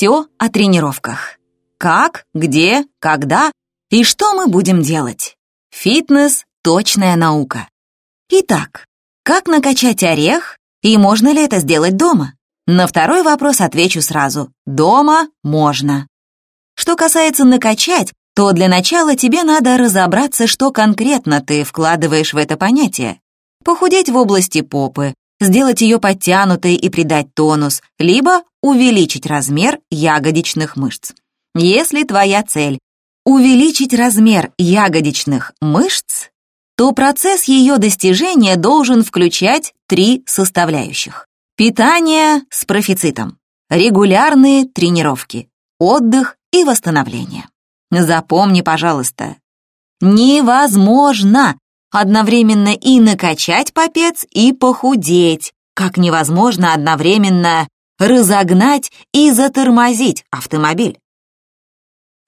Все о тренировках. Как, где, когда и что мы будем делать. Фитнес — точная наука. Итак, как накачать орех и можно ли это сделать дома? На второй вопрос отвечу сразу. Дома можно. Что касается накачать, то для начала тебе надо разобраться, что конкретно ты вкладываешь в это понятие. Похудеть в области попы, сделать ее подтянутой и придать тонус, либо увеличить размер ягодичных мышц. Если твоя цель — увеличить размер ягодичных мышц, то процесс ее достижения должен включать три составляющих. Питание с профицитом, регулярные тренировки, отдых и восстановление. Запомни, пожалуйста, невозможно одновременно и накачать попец, и похудеть, как невозможно одновременно разогнать и затормозить автомобиль.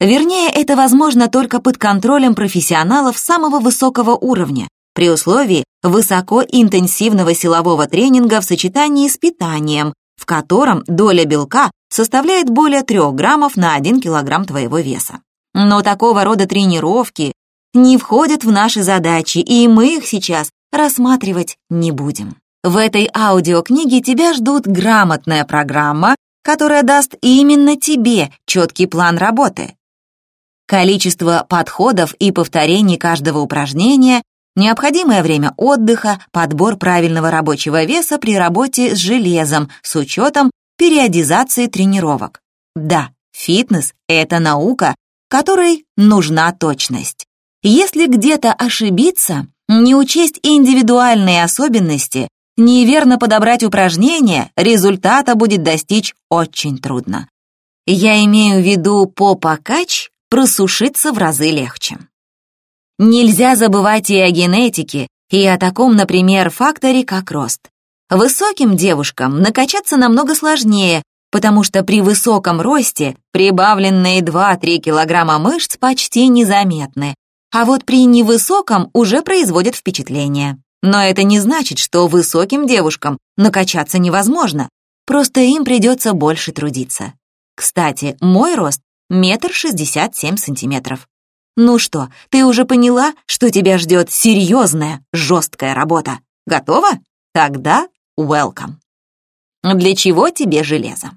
Вернее, это возможно только под контролем профессионалов самого высокого уровня, при условии высокоинтенсивного силового тренинга в сочетании с питанием, в котором доля белка составляет более 3 граммов на 1 килограмм твоего веса. Но такого рода тренировки не входят в наши задачи, и мы их сейчас рассматривать не будем. В этой аудиокниге тебя ждут грамотная программа, которая даст именно тебе четкий план работы, количество подходов и повторений каждого упражнения, необходимое время отдыха, подбор правильного рабочего веса при работе с железом с учетом периодизации тренировок. Да, фитнес — это наука, которой нужна точность. Если где-то ошибиться, не учесть индивидуальные особенности, неверно подобрать упражнения, результата будет достичь очень трудно. Я имею в виду попа-кач просушиться в разы легче. Нельзя забывать и о генетике, и о таком, например, факторе, как рост. Высоким девушкам накачаться намного сложнее, потому что при высоком росте прибавленные 2-3 килограмма мышц почти незаметны, а вот при невысоком уже производят впечатление. Но это не значит, что высоким девушкам накачаться невозможно, просто им придется больше трудиться. Кстати, мой рост метр шестьдесят семь сантиметров. Ну что, ты уже поняла, что тебя ждет серьезная, жесткая работа? Готова? Тогда welcome. Для чего тебе железо?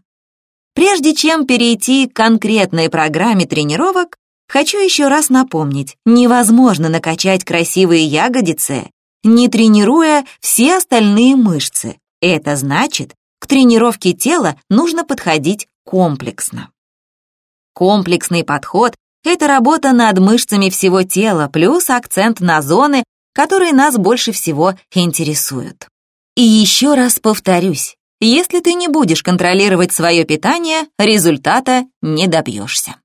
Прежде чем перейти к конкретной программе тренировок, хочу еще раз напомнить, невозможно накачать красивые ягодицы, не тренируя все остальные мышцы. Это значит, к тренировке тела нужно подходить комплексно. Комплексный подход — это работа над мышцами всего тела, плюс акцент на зоны, которые нас больше всего интересуют. И еще раз повторюсь, если ты не будешь контролировать свое питание, результата не добьешься.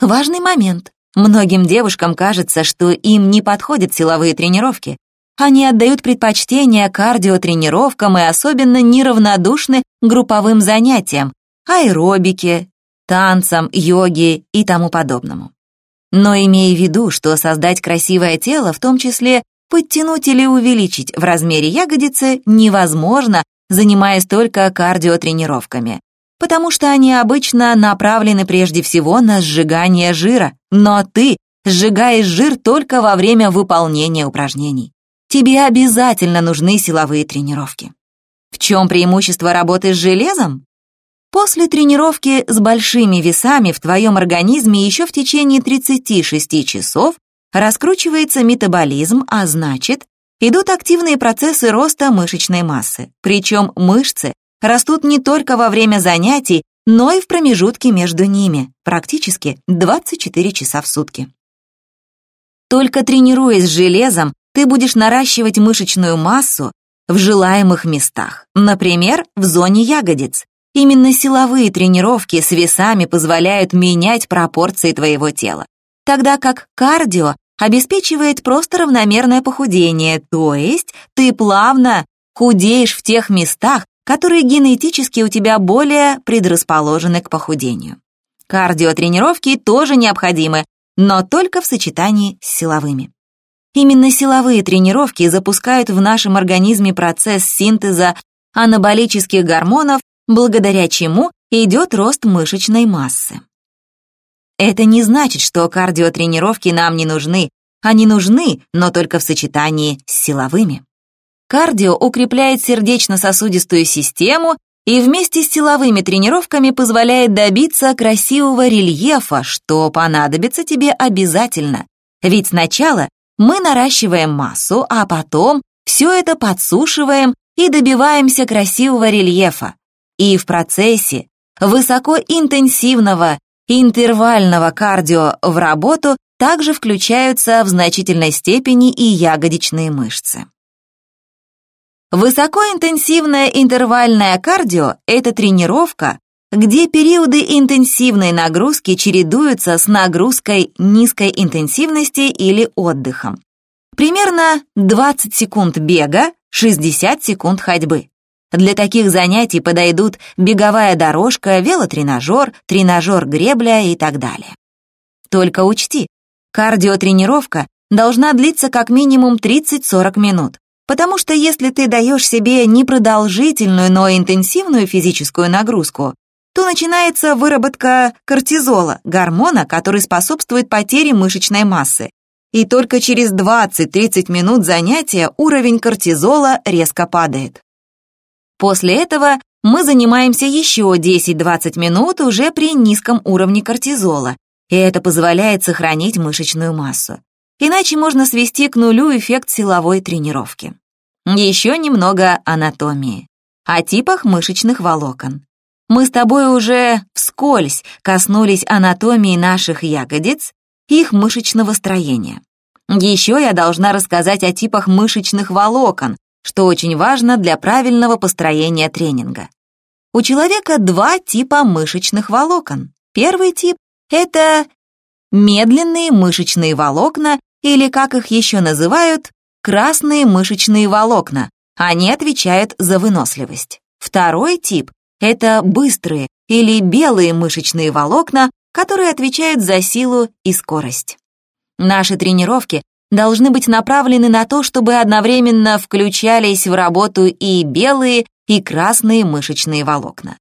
Важный момент. Многим девушкам кажется, что им не подходят силовые тренировки. Они отдают предпочтение кардиотренировкам и особенно неравнодушны групповым занятиям, аэробике, танцам, йоге и тому подобному. Но имея в виду, что создать красивое тело, в том числе подтянуть или увеличить в размере ягодицы, невозможно, занимаясь только кардиотренировками, потому что они обычно направлены прежде всего на сжигание жира, но ты сжигаешь жир только во время выполнения упражнений. Тебе обязательно нужны силовые тренировки. В чем преимущество работы с железом? После тренировки с большими весами в твоем организме еще в течение 36 часов раскручивается метаболизм, а значит, идут активные процессы роста мышечной массы. Причем мышцы растут не только во время занятий, но и в промежутке между ними, практически 24 часа в сутки. Только тренируясь с железом, ты будешь наращивать мышечную массу в желаемых местах, например, в зоне ягодиц, Именно силовые тренировки с весами позволяют менять пропорции твоего тела, тогда как кардио обеспечивает просто равномерное похудение, то есть ты плавно худеешь в тех местах, которые генетически у тебя более предрасположены к похудению. Кардиотренировки тоже необходимы, но только в сочетании с силовыми. Именно силовые тренировки запускают в нашем организме процесс синтеза анаболических гормонов благодаря чему идет рост мышечной массы. Это не значит, что кардиотренировки нам не нужны. Они нужны, но только в сочетании с силовыми. Кардио укрепляет сердечно-сосудистую систему и вместе с силовыми тренировками позволяет добиться красивого рельефа, что понадобится тебе обязательно. Ведь сначала мы наращиваем массу, а потом все это подсушиваем и добиваемся красивого рельефа. И в процессе высокоинтенсивного интервального кардио в работу также включаются в значительной степени и ягодичные мышцы. Высокоинтенсивное интервальное кардио – это тренировка, где периоды интенсивной нагрузки чередуются с нагрузкой низкой интенсивности или отдыхом. Примерно 20 секунд бега, 60 секунд ходьбы. Для таких занятий подойдут беговая дорожка, велотренажер, тренажер-гребля и так далее. Только учти, кардиотренировка должна длиться как минимум 30-40 минут, потому что если ты даешь себе непродолжительную, но интенсивную физическую нагрузку, то начинается выработка кортизола, гормона, который способствует потере мышечной массы. И только через 20-30 минут занятия уровень кортизола резко падает. После этого мы занимаемся еще 10-20 минут уже при низком уровне кортизола, и это позволяет сохранить мышечную массу. Иначе можно свести к нулю эффект силовой тренировки. Еще немного анатомии. О типах мышечных волокон. Мы с тобой уже вскользь коснулись анатомии наших ягодиц, их мышечного строения. Еще я должна рассказать о типах мышечных волокон, что очень важно для правильного построения тренинга. У человека два типа мышечных волокон. Первый тип — это медленные мышечные волокна, или, как их еще называют, красные мышечные волокна. Они отвечают за выносливость. Второй тип — это быстрые или белые мышечные волокна, которые отвечают за силу и скорость. Наши тренировки должны быть направлены на то, чтобы одновременно включались в работу и белые, и красные мышечные волокна.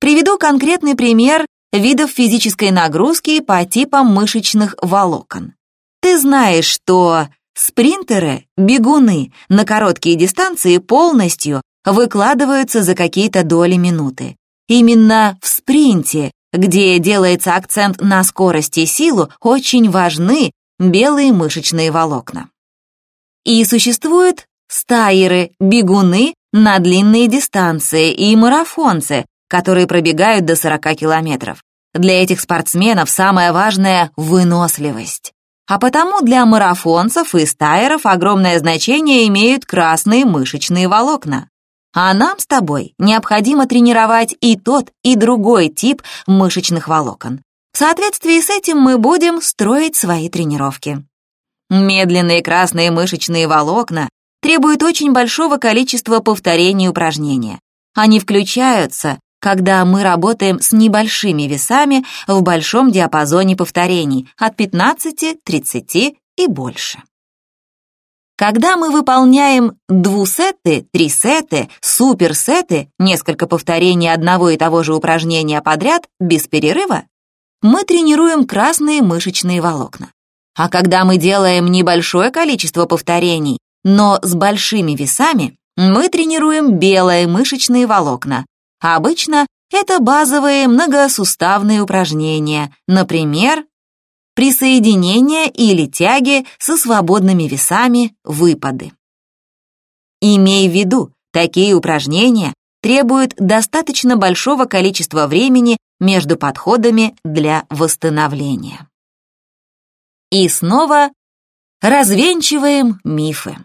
Приведу конкретный пример видов физической нагрузки по типам мышечных волокон. Ты знаешь, что спринтеры, бегуны на короткие дистанции полностью выкладываются за какие-то доли минуты. Именно в спринте, где делается акцент на скорость и силу, очень важны белые мышечные волокна. И существуют стайеры, бегуны на длинные дистанции и марафонцы, которые пробегают до 40 километров. Для этих спортсменов самое важное — выносливость. А потому для марафонцев и стайеров огромное значение имеют красные мышечные волокна. А нам с тобой необходимо тренировать и тот, и другой тип мышечных волокон. В соответствии с этим мы будем строить свои тренировки. Медленные красные мышечные волокна требуют очень большого количества повторений упражнения. Они включаются, когда мы работаем с небольшими весами в большом диапазоне повторений от 15, 30 и больше. Когда мы выполняем двусеты, трисеты, суперсеты, несколько повторений одного и того же упражнения подряд без перерыва, мы тренируем красные мышечные волокна. А когда мы делаем небольшое количество повторений, но с большими весами, мы тренируем белые мышечные волокна. Обычно это базовые многосуставные упражнения, например, присоединение или тяги со свободными весами, выпады. Имей в виду, такие упражнения требуют достаточно большого количества времени между подходами для восстановления. И снова развенчиваем мифы.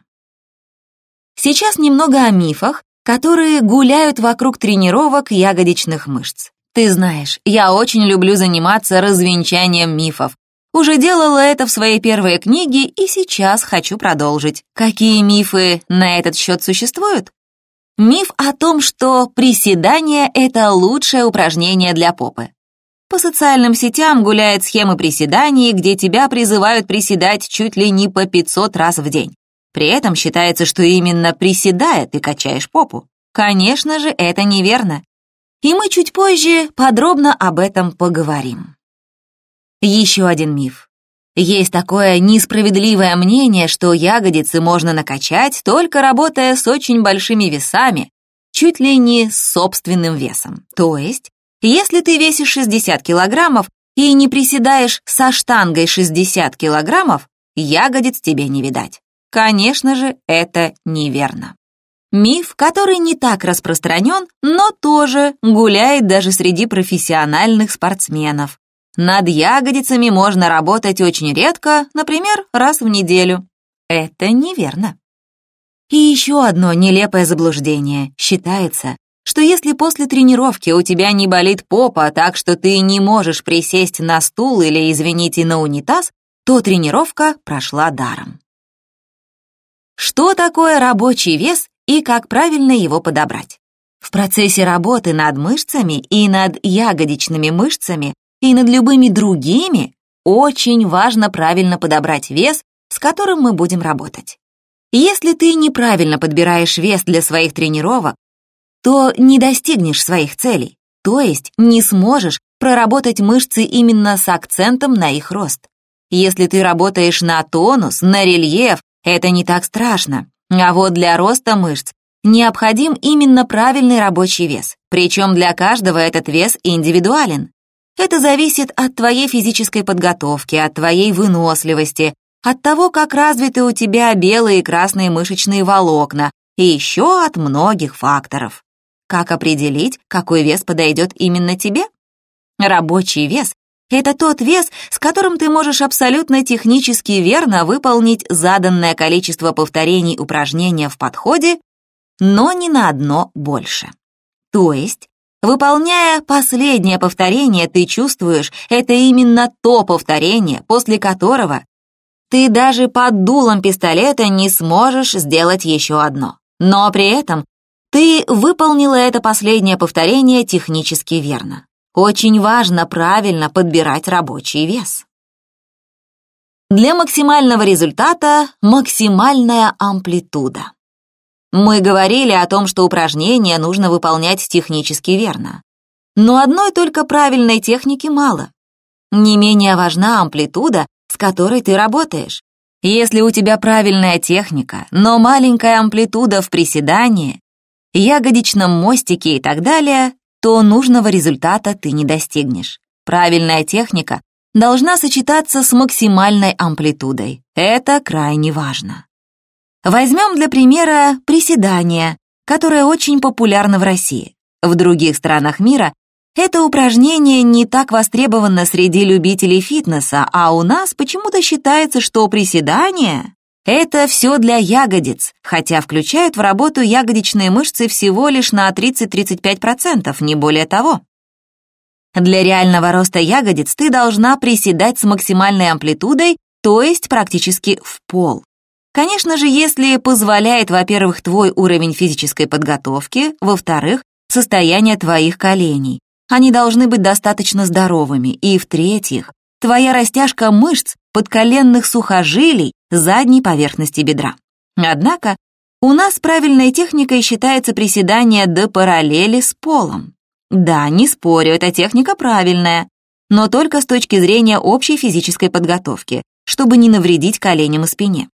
Сейчас немного о мифах, которые гуляют вокруг тренировок ягодичных мышц. Ты знаешь, я очень люблю заниматься развенчанием мифов. Уже делала это в своей первой книге и сейчас хочу продолжить. Какие мифы на этот счет существуют? Миф о том, что приседание — это лучшее упражнение для попы. По социальным сетям гуляют схемы приседаний, где тебя призывают приседать чуть ли не по 500 раз в день. При этом считается, что именно приседая ты качаешь попу. Конечно же, это неверно. и мы чуть позже подробно об этом поговорим. Еще один миф. Есть такое несправедливое мнение, что ягодицы можно накачать, только работая с очень большими весами, чуть ли не с собственным весом. То есть, если ты весишь 60 килограммов и не приседаешь со штангой 60 килограммов, ягодиц тебе не видать. Конечно же, это неверно. Миф, который не так распространен, но тоже гуляет даже среди профессиональных спортсменов. Над ягодицами можно работать очень редко, например, раз в неделю. Это неверно. И еще одно нелепое заблуждение. Считается, что если после тренировки у тебя не болит попа так, что ты не можешь присесть на стул или, извините, на унитаз, то тренировка прошла даром. Что такое рабочий вес и как правильно его подобрать? В процессе работы над мышцами и над ягодичными мышцами и над любыми другими очень важно правильно подобрать вес, с которым мы будем работать. Если ты неправильно подбираешь вес для своих тренировок, то не достигнешь своих целей, то есть не сможешь проработать мышцы именно с акцентом на их рост. Если ты работаешь на тонус, на рельеф, это не так страшно. А вот для роста мышц необходим именно правильный рабочий вес, причем для каждого этот вес индивидуален. Это зависит от твоей физической подготовки, от твоей выносливости, от того, как развиты у тебя белые и красные мышечные волокна, и еще от многих факторов. Как определить, какой вес подойдет именно тебе? Рабочий вес — это тот вес, с которым ты можешь абсолютно технически верно выполнить заданное количество повторений упражнения в подходе, но не на одно больше. То есть Выполняя последнее повторение, ты чувствуешь, это именно то повторение, после которого ты даже под дулом пистолета не сможешь сделать еще одно. Но при этом ты выполнила это последнее повторение технически верно. Очень важно правильно подбирать рабочий вес. Для максимального результата максимальная амплитуда. Мы говорили о том, что упражнения нужно выполнять технически верно. Но одной только правильной техники мало. Не менее важна амплитуда, с которой ты работаешь. Если у тебя правильная техника, но маленькая амплитуда в приседании, ягодичном мостике и так далее, то нужного результата ты не достигнешь. Правильная техника должна сочетаться с максимальной амплитудой. Это крайне важно. Возьмем для примера приседание, которое очень популярно в России. В других странах мира это упражнение не так востребовано среди любителей фитнеса, а у нас почему-то считается, что приседание — это все для ягодиц, хотя включают в работу ягодичные мышцы всего лишь на 30-35%, не более того. Для реального роста ягодиц ты должна приседать с максимальной амплитудой, то есть практически в пол. Конечно же, если позволяет, во-первых, твой уровень физической подготовки, во-вторых, состояние твоих коленей. Они должны быть достаточно здоровыми. И, в-третьих, твоя растяжка мышц подколенных сухожилий задней поверхности бедра. Однако, у нас правильной техникой считается приседание до параллели с полом. Да, не спорю, эта техника правильная, но только с точки зрения общей физической подготовки, чтобы не навредить коленям и спине.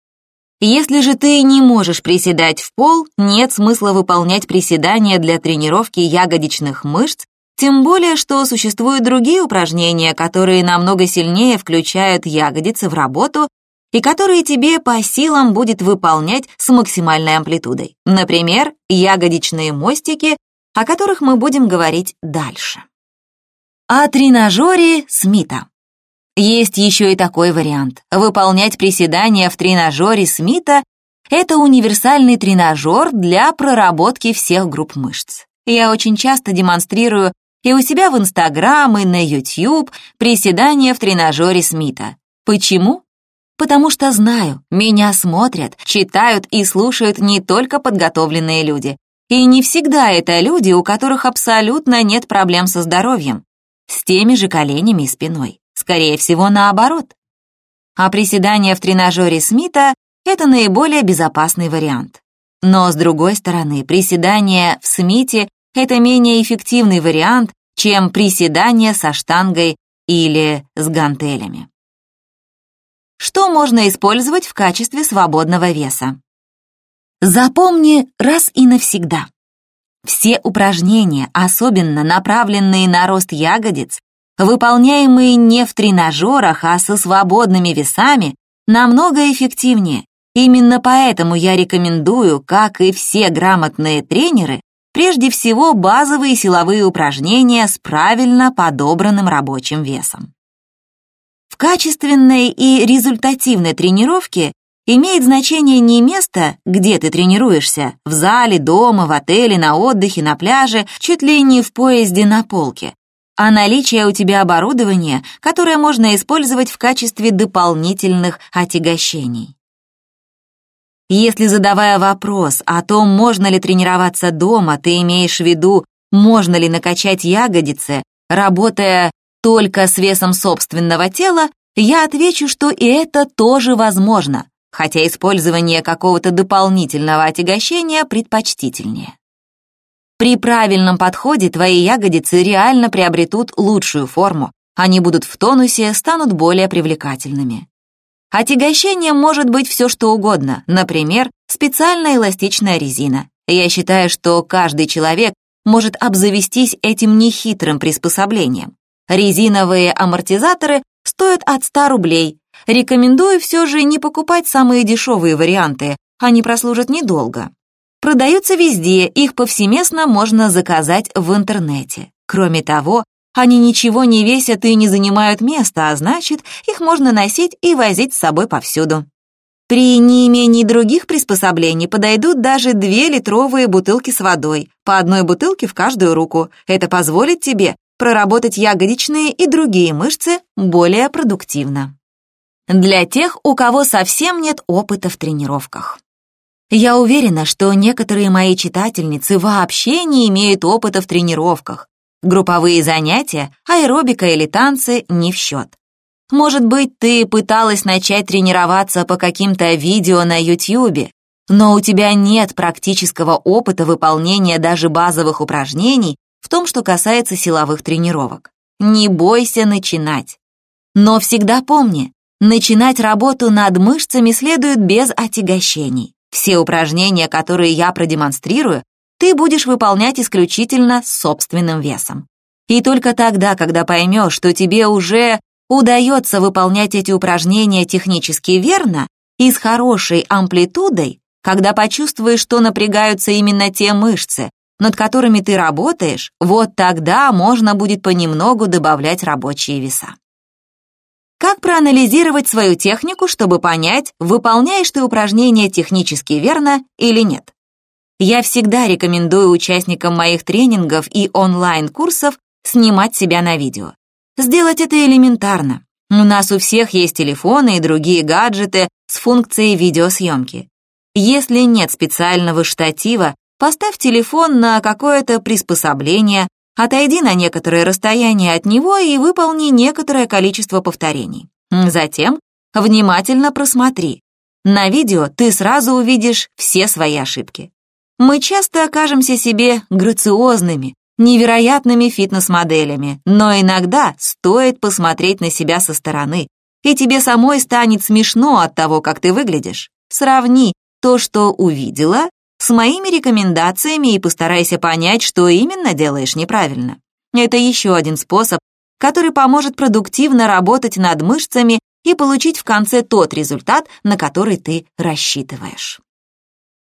Если же ты не можешь приседать в пол, нет смысла выполнять приседания для тренировки ягодичных мышц, тем более, что существуют другие упражнения, которые намного сильнее включают ягодицы в работу и которые тебе по силам будет выполнять с максимальной амплитудой. Например, ягодичные мостики, о которых мы будем говорить дальше. О тренажере Смита. Есть еще и такой вариант. Выполнять приседания в тренажере Смита – это универсальный тренажер для проработки всех групп мышц. Я очень часто демонстрирую и у себя в Инстаграм, и на YouTube приседания в тренажере Смита. Почему? Потому что знаю, меня смотрят, читают и слушают не только подготовленные люди. И не всегда это люди, у которых абсолютно нет проблем со здоровьем, с теми же коленями и спиной. Скорее всего, наоборот. А приседания в тренажере Смита — это наиболее безопасный вариант. Но, с другой стороны, приседания в Смите это менее эффективный вариант, чем приседания со штангой или с гантелями. Что можно использовать в качестве свободного веса? Запомни раз и навсегда. Все упражнения, особенно направленные на рост ягодиц, выполняемые не в тренажерах, а со свободными весами, намного эффективнее. Именно поэтому я рекомендую, как и все грамотные тренеры, прежде всего базовые силовые упражнения с правильно подобранным рабочим весом. Качественной и результативной тренировке имеет значение не место, где ты тренируешься, в зале, дома, в отеле, на отдыхе, на пляже, чуть ли не в поезде на полке, а наличие у тебя оборудования, которое можно использовать в качестве дополнительных отягощений. Если задавая вопрос о том, можно ли тренироваться дома, ты имеешь в виду, можно ли накачать ягодицы, работая только с весом собственного тела, я отвечу, что и это тоже возможно, хотя использование какого-то дополнительного отягощения предпочтительнее. При правильном подходе твои ягодицы реально приобретут лучшую форму, они будут в тонусе, станут более привлекательными. Отягощением может быть все что угодно, например, специальная эластичная резина. Я считаю, что каждый человек может обзавестись этим нехитрым приспособлением. Резиновые амортизаторы стоят от 100 рублей, Рекомендую все же не покупать самые дешевые варианты, они прослужат недолго. Продаются везде, их повсеместно можно заказать в интернете. Кроме того, они ничего не весят и не занимают места, а значит, их можно носить и возить с собой повсюду. При неимении других приспособлений подойдут даже две литровые бутылки с водой, по одной бутылке в каждую руку. Это позволит тебе проработать ягодичные и другие мышцы более продуктивно для тех, у кого совсем нет опыта в тренировках. Я уверена, что некоторые мои читательницы вообще не имеют опыта в тренировках. Групповые занятия, аэробика или танцы не в счет. Может быть, ты пыталась начать тренироваться по каким-то видео на YouTube, но у тебя нет практического опыта выполнения даже базовых упражнений в том, что касается силовых тренировок. Не бойся начинать. Но всегда помни, Начинать работу над мышцами следует без отягощений. Все упражнения, которые я продемонстрирую, ты будешь выполнять исключительно собственным весом. И только тогда, когда поймешь, что тебе уже удается выполнять эти упражнения технически верно и с хорошей амплитудой, когда почувствуешь, что напрягаются именно те мышцы, над которыми ты работаешь, вот тогда можно будет понемногу добавлять рабочие веса. Как проанализировать свою технику, чтобы понять, выполняешь ты упражнение технически верно или нет? Я всегда рекомендую участникам моих тренингов и онлайн-курсов снимать себя на видео. Сделать это элементарно. У нас у всех есть телефоны и другие гаджеты с функцией видеосъемки. Если нет специального штатива, поставь телефон на какое-то приспособление, Отойди на некоторое расстояние от него и выполни некоторое количество повторений. Затем внимательно просмотри. На видео ты сразу увидишь все свои ошибки. Мы часто окажемся себе грациозными, невероятными фитнес-моделями, но иногда стоит посмотреть на себя со стороны, и тебе самой станет смешно от того, как ты выглядишь. Сравни то, что увидела, с моими рекомендациями и постарайся понять, что именно делаешь неправильно. Это еще один способ, который поможет продуктивно работать над мышцами и получить в конце тот результат, на который ты рассчитываешь.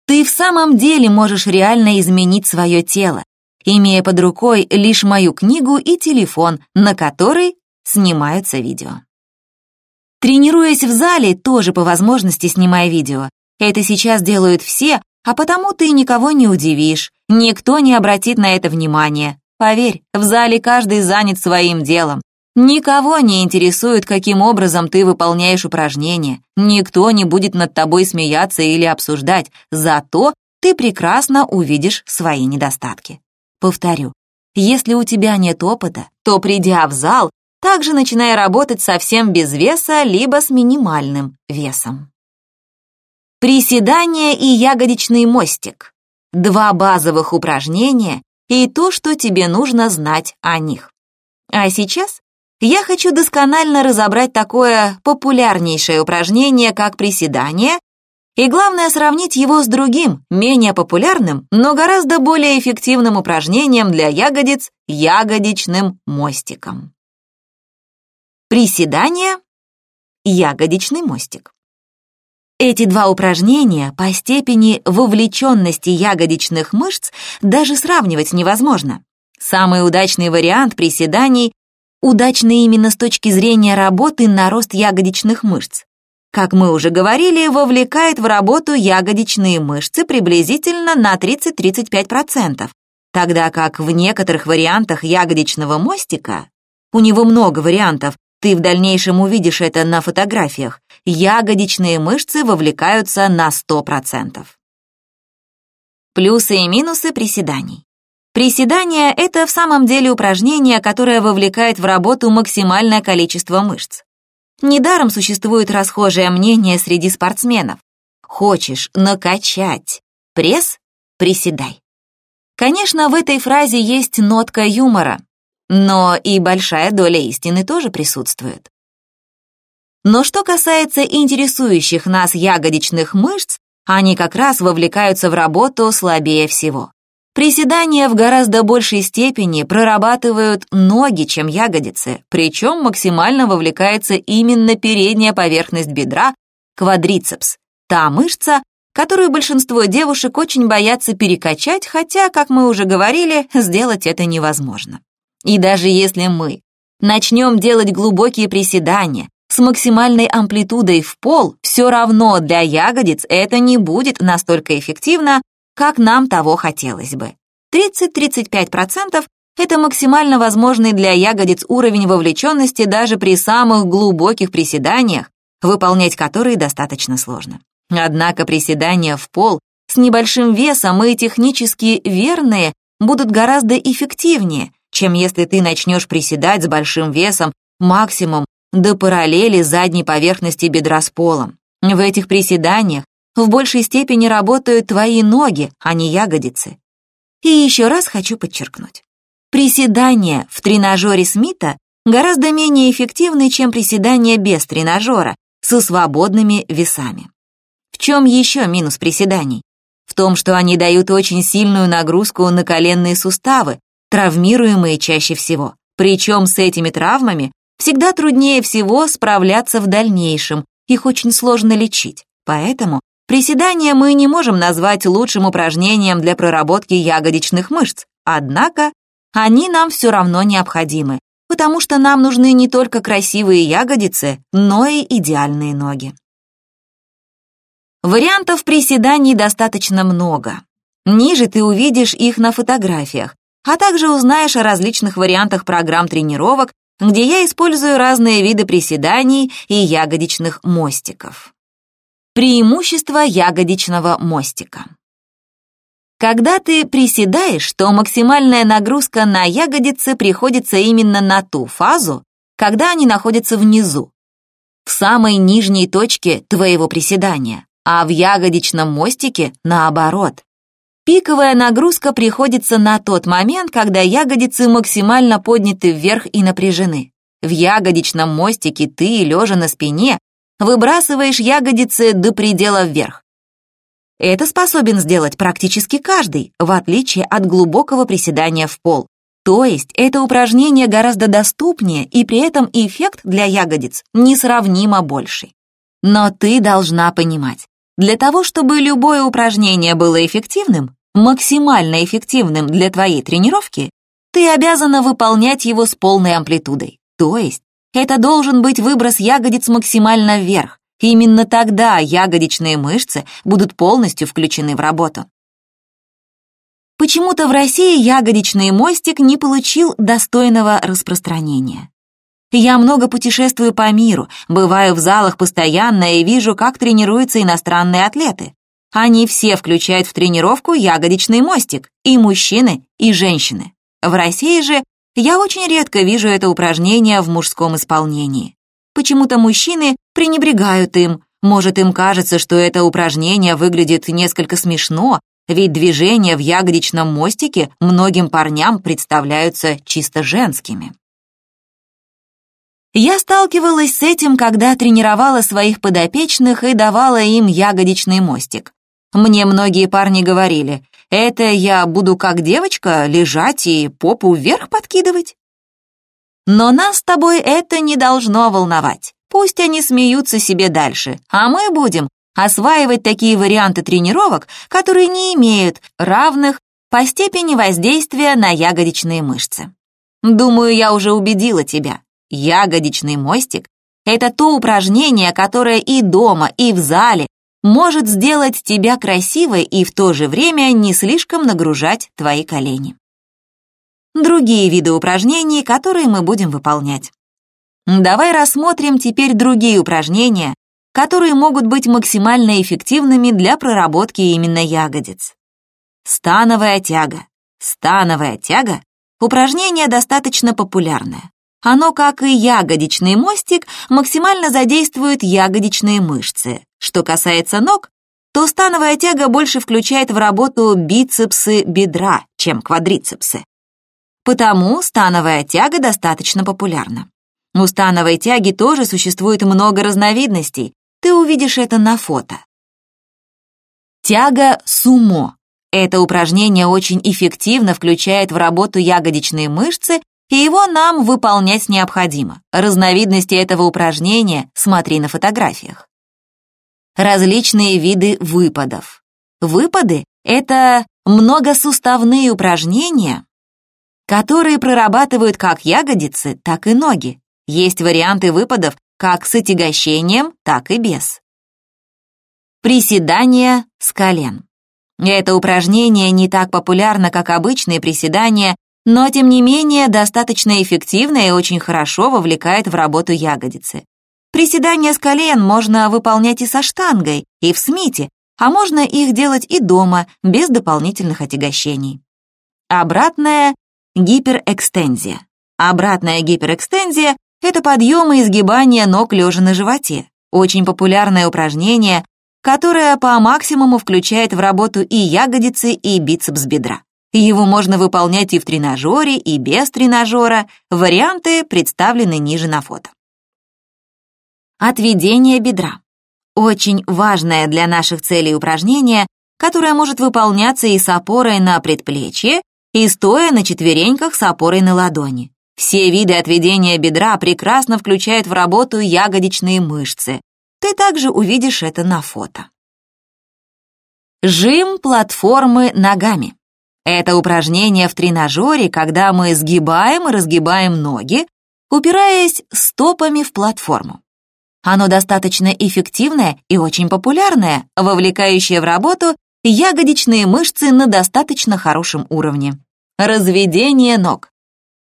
Ты в самом деле можешь реально изменить свое тело, имея под рукой лишь мою книгу и телефон, на который снимаются видео. Тренируясь в зале, тоже по возможности снимай видео. Это сейчас делают все, а потому ты никого не удивишь, никто не обратит на это внимания. Поверь, в зале каждый занят своим делом. Никого не интересует, каким образом ты выполняешь упражнения. Никто не будет над тобой смеяться или обсуждать. Зато ты прекрасно увидишь свои недостатки. Повторю, если у тебя нет опыта, то, придя в зал, также начинай работать совсем без веса, либо с минимальным весом. Приседание и ягодичный мостик. Два базовых упражнения, и то, что тебе нужно знать о них. А сейчас я хочу досконально разобрать такое популярнейшее упражнение, как приседание, и главное сравнить его с другим, менее популярным, но гораздо более эффективным упражнением для ягодиц – ягодичным мостиком. Приседание – ягодичный мостик. Эти два упражнения по степени вовлеченности ягодичных мышц даже сравнивать невозможно. Самый удачный вариант приседаний удачный именно с точки зрения работы на рост ягодичных мышц. Как мы уже говорили, вовлекает в работу ягодичные мышцы приблизительно на 30-35%, тогда как в некоторых вариантах ягодичного мостика, у него много вариантов, ты в дальнейшем увидишь это на фотографиях, ягодичные мышцы вовлекаются на 100%. Плюсы и минусы приседаний. Приседания — это в самом деле упражнение, которое вовлекает в работу максимальное количество мышц. Недаром существует расхожее мнение среди спортсменов. Хочешь накачать пресс — приседай. Конечно, в этой фразе есть нотка юмора, но и большая доля истины тоже присутствует. Но что касается интересующих нас ягодичных мышц, они как раз вовлекаются в работу слабее всего. Приседания в гораздо большей степени прорабатывают ноги, чем ягодицы, причем максимально вовлекается именно передняя поверхность бедра, квадрицепс, та мышца, которую большинство девушек очень боятся перекачать, хотя, как мы уже говорили, сделать это невозможно. И даже если мы начнем делать глубокие приседания, с максимальной амплитудой в пол, все равно для ягодиц это не будет настолько эффективно, как нам того хотелось бы. 30-35% — это максимально возможный для ягодиц уровень вовлеченности даже при самых глубоких приседаниях, выполнять которые достаточно сложно. Однако приседания в пол с небольшим весом и технически верные будут гораздо эффективнее, чем если ты начнешь приседать с большим весом максимум до параллели задней поверхности бедра с полом. В этих приседаниях в большей степени работают твои ноги, а не ягодицы. И еще раз хочу подчеркнуть. Приседания в тренажере Смита гораздо менее эффективны, чем приседания без тренажера, со свободными весами. В чем еще минус приседаний? В том, что они дают очень сильную нагрузку на коленные суставы, травмируемые чаще всего. Причем с этими травмами всегда труднее всего справляться в дальнейшем, их очень сложно лечить. Поэтому приседания мы не можем назвать лучшим упражнением для проработки ягодичных мышц, однако они нам все равно необходимы, потому что нам нужны не только красивые ягодицы, но и идеальные ноги. Вариантов приседаний достаточно много. Ниже ты увидишь их на фотографиях, а также узнаешь о различных вариантах программ тренировок где я использую разные виды приседаний и ягодичных мостиков. Преимущество ягодичного мостика. Когда ты приседаешь, то максимальная нагрузка на ягодицы приходится именно на ту фазу, когда они находятся внизу, в самой нижней точке твоего приседания, а в ягодичном мостике наоборот. Пиковая нагрузка приходится на тот момент, когда ягодицы максимально подняты вверх и напряжены. В ягодичном мостике ты, лежа на спине, выбрасываешь ягодицы до предела вверх. Это способен сделать практически каждый, в отличие от глубокого приседания в пол. То есть это упражнение гораздо доступнее, и при этом эффект для ягодиц несравнимо больший. Но ты должна понимать, для того, чтобы любое упражнение было эффективным, максимально эффективным для твоей тренировки, ты обязана выполнять его с полной амплитудой. То есть это должен быть выброс ягодиц максимально вверх. Именно тогда ягодичные мышцы будут полностью включены в работу. Почему-то в России ягодичный мостик не получил достойного распространения. Я много путешествую по миру, бываю в залах постоянно и вижу, как тренируются иностранные атлеты. Они все включают в тренировку ягодичный мостик, и мужчины, и женщины. В России же я очень редко вижу это упражнение в мужском исполнении. Почему-то мужчины пренебрегают им, может им кажется, что это упражнение выглядит несколько смешно, ведь движения в ягодичном мостике многим парням представляются чисто женскими. Я сталкивалась с этим, когда тренировала своих подопечных и давала им ягодичный мостик. Мне многие парни говорили, это я буду как девочка лежать и попу вверх подкидывать? Но нас с тобой это не должно волновать. Пусть они смеются себе дальше, а мы будем осваивать такие варианты тренировок, которые не имеют равных по степени воздействия на ягодичные мышцы. Думаю, я уже убедила тебя. Ягодичный мостик — это то упражнение, которое и дома, и в зале может сделать тебя красивой и в то же время не слишком нагружать твои колени. Другие виды упражнений, которые мы будем выполнять. Давай рассмотрим теперь другие упражнения, которые могут быть максимально эффективными для проработки именно ягодиц. Становая тяга. Становая тяга – упражнение достаточно популярное. Оно, как и ягодичный мостик, максимально задействует ягодичные мышцы. Что касается ног, то становая тяга больше включает в работу бицепсы бедра, чем квадрицепсы. Потому становая тяга достаточно популярна. У становой тяги тоже существует много разновидностей, ты увидишь это на фото. Тяга сумо. Это упражнение очень эффективно включает в работу ягодичные мышцы и его нам выполнять необходимо. Разновидности этого упражнения смотри на фотографиях. Различные виды выпадов. Выпады — это многосуставные упражнения, которые прорабатывают как ягодицы, так и ноги. Есть варианты выпадов как с отягощением, так и без. Приседания с колен. Это упражнение не так популярно, как обычные приседания, но тем не менее достаточно эффективно и очень хорошо вовлекает в работу ягодицы. Приседания с колен можно выполнять и со штангой, и в смите, а можно их делать и дома, без дополнительных отягощений. Обратная гиперэкстензия. Обратная гиперэкстензия — это подъем и изгибание ног лежа на животе. Очень популярное упражнение, которое по максимуму включает в работу и ягодицы, и бицепс бедра. Его можно выполнять и в тренажере, и без тренажера. Варианты представлены ниже на фото. Отведение бедра. Очень важное для наших целей упражнение, которое может выполняться и с опорой на предплечье, и стоя на четвереньках с опорой на ладони. Все виды отведения бедра прекрасно включают в работу ягодичные мышцы. Ты также увидишь это на фото. Жим платформы ногами. Это упражнение в тренажере, когда мы сгибаем и разгибаем ноги, упираясь стопами в платформу. Оно достаточно эффективное и очень популярное, вовлекающее в работу ягодичные мышцы на достаточно хорошем уровне. Разведение ног.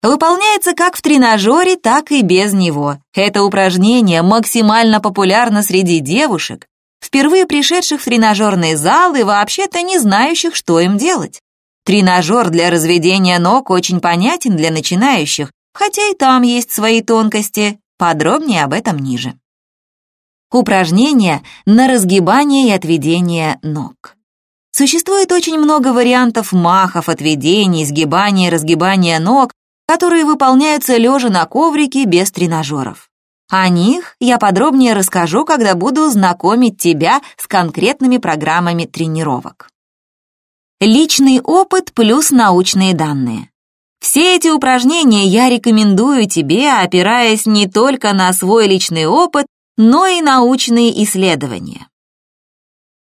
Выполняется как в тренажере, так и без него. Это упражнение максимально популярно среди девушек, впервые пришедших в тренажерный зал и вообще-то не знающих, что им делать. Тренажер для разведения ног очень понятен для начинающих, хотя и там есть свои тонкости. Подробнее об этом ниже. Упражнения на разгибание и отведение ног. Существует очень много вариантов махов, отведений, сгибания и разгибания ног, которые выполняются лежа на коврике без тренажеров. О них я подробнее расскажу, когда буду знакомить тебя с конкретными программами тренировок. Личный опыт плюс научные данные. Все эти упражнения я рекомендую тебе, опираясь не только на свой личный опыт, но и научные исследования.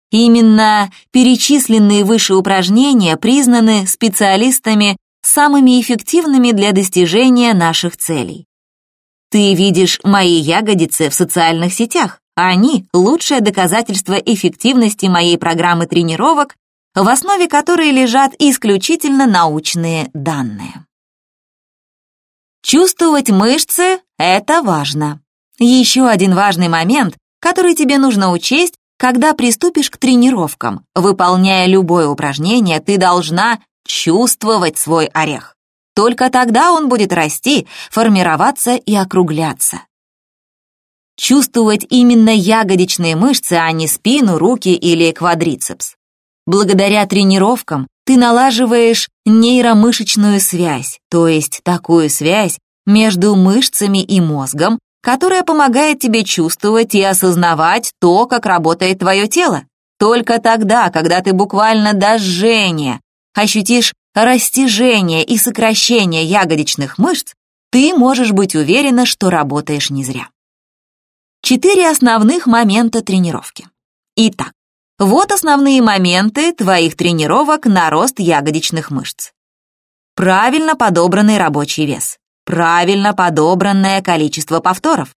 Именно перечисленные выше упражнения признаны специалистами самыми эффективными для достижения наших целей. Ты видишь мои ягодицы в социальных сетях. Они — лучшее доказательство эффективности моей программы тренировок в основе которой лежат исключительно научные данные. Чувствовать мышцы — это важно. Еще один важный момент, который тебе нужно учесть, когда приступишь к тренировкам. Выполняя любое упражнение, ты должна чувствовать свой орех. Только тогда он будет расти, формироваться и округляться. Чувствовать именно ягодичные мышцы, а не спину, руки или квадрицепс. Благодаря тренировкам ты налаживаешь нейромышечную связь, то есть такую связь между мышцами и мозгом, которая помогает тебе чувствовать и осознавать то, как работает твое тело. Только тогда, когда ты буквально до жжения ощутишь растяжение и сокращение ягодичных мышц, ты можешь быть уверена, что работаешь не зря. Четыре основных момента тренировки. Итак, вот основные моменты твоих тренировок на рост ягодичных мышц. Правильно подобранный рабочий вес. Правильно подобранное количество повторов.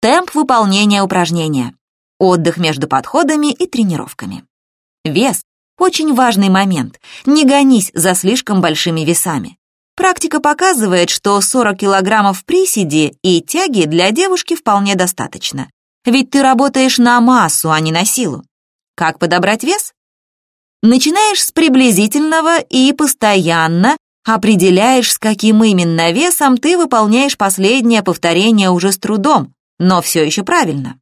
Темп выполнения упражнения. Отдых между подходами и тренировками. Вес – очень важный момент. Не гонись за слишком большими весами. Практика показывает, что 40 килограммов в приседе и тяги для девушки вполне достаточно. Ведь ты работаешь на массу, а не на силу. Как подобрать вес? Начинаешь с приблизительного и постоянно определяешь, с каким именно весом ты выполняешь последнее повторение уже с трудом, но все еще правильно.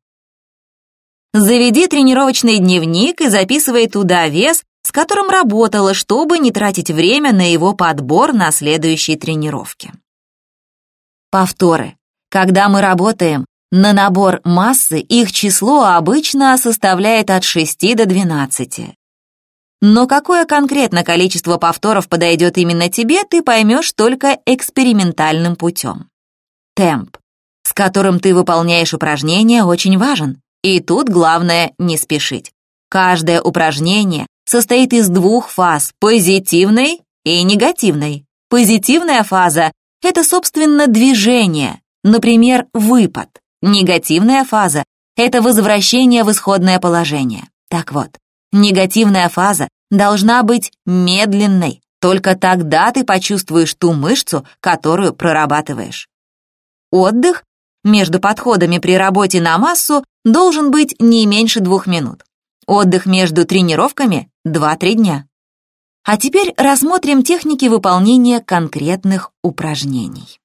Заведи тренировочный дневник и записывай туда вес, с которым работала, чтобы не тратить время на его подбор на следующие тренировки. Повторы. Когда мы работаем, на набор массы их число обычно составляет от 6 до 12. Но какое конкретно количество повторов подойдет именно тебе, ты поймешь только экспериментальным путем. Темп, с которым ты выполняешь упражнение, очень важен. И тут главное не спешить. Каждое упражнение состоит из двух фаз – позитивной и негативной. Позитивная фаза – это, собственно, движение, например, выпад. Негативная фаза – это возвращение в исходное положение. Так вот, Негативная фаза должна быть медленной, только тогда ты почувствуешь ту мышцу, которую прорабатываешь. Отдых между подходами при работе на массу должен быть не меньше двух минут. Отдых между тренировками – 2-3 дня. А теперь рассмотрим техники выполнения конкретных упражнений.